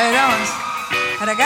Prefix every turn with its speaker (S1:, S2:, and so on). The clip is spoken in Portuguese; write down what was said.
S1: A ver, ¿Para